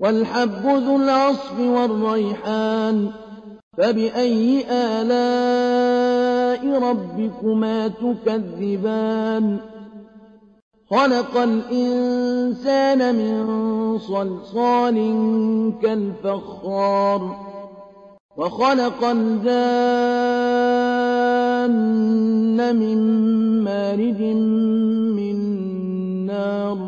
والحب ذو العصف والريحان فبأي آلاء ربكما تكذبان؟ خلق الإنسان من صلصال كالفخار وخلق الجان من مارج من نار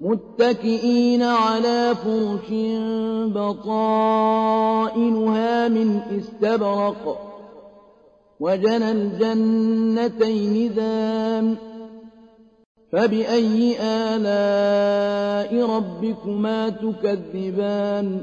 متكئين على فرش بطائنها من استبرق وجنى الجنتين ذان فبأي آلاء ربكما تكذبان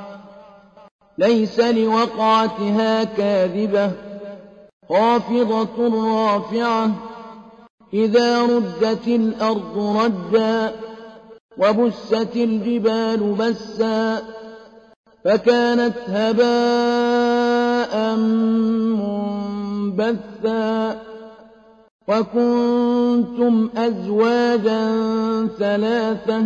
ليس لوقعتها كاذبة. خافضة رافعة. إذا رجت الأرض رجا وبست الجبال بسا فكانت هباء منبثا. وكنتم أزواجا ثلاثة.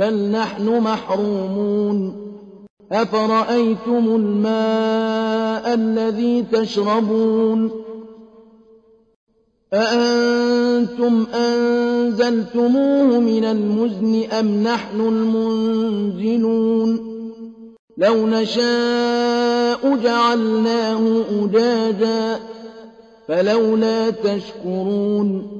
بل نحن محرومون. أفرأيتم الماء الذي تشربون؟ أأنتم أنزلتموه من المزن أم نحن المنزلون؟ لو نشاء جعلناه أجاجا فلولا تشكرون.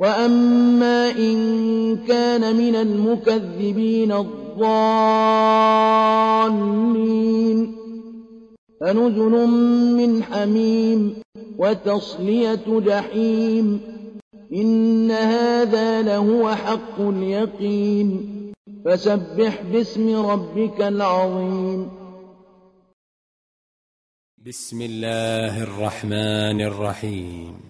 وأما إن كان من المكذبين الضالين فنزل من حميم وتصلية جحيم إن هذا لهو حق اليقين فسبح باسم ربك العظيم بسم الله الرحمن الرحيم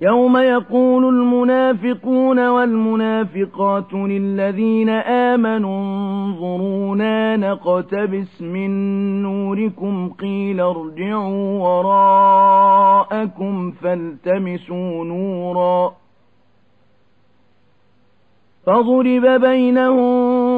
يوم يقول المنافقون والمنافقات للذين آمنوا انظرونا نقتبس من نوركم قيل ارجعوا وراءكم فالتمسوا نورا فضرب بينهم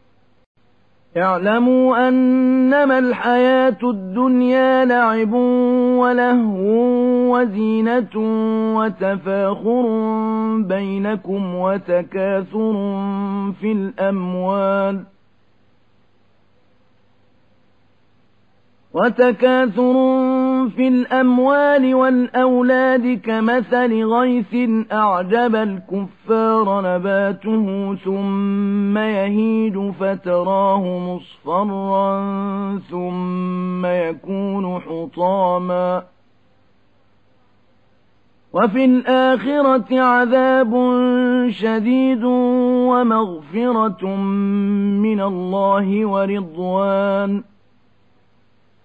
اعلموا أنما الحياة الدنيا لعب ولهو وزينة وتفاخر بينكم وتكاثر في الأموال وتكاثر في الأموال والأولاد كمثل غيث أعجب الكفار نباته ثم يهيج فتراه مصفرا ثم يكون حطاما. وفي الآخرة عذاب شديد ومغفرة من الله ورضوان.